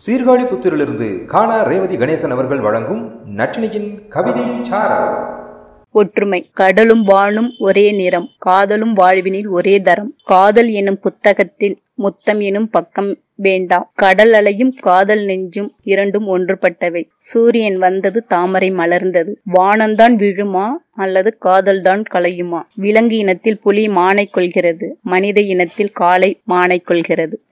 சீர்காழி புத்திரிலிருந்து காணா ரேவதி கணேசன் அவர்கள் வழங்கும் நட்டினியின் கவிதை ஒற்றுமை கடலும் வானும் ஒரே நிறம் காதலும் வாழ்வினில் ஒரே தரம். காதல் எனும் புத்தகத்தில் முத்தம் எனும் பக்கம் வேண்டாம் கடல் அலையும் காதல் நெஞ்சும் இரண்டும் ஒன்றுபட்டவை. சூரியன் வந்தது தாமரை மலர்ந்தது. வானம்தான் விழுமா அல்லது காதல்தான் கலையுமா விலங்கு இனத்தில் புலி மானை கொள்கிறது. மனித இனத்தில் காளை மானை கொள்கிறது.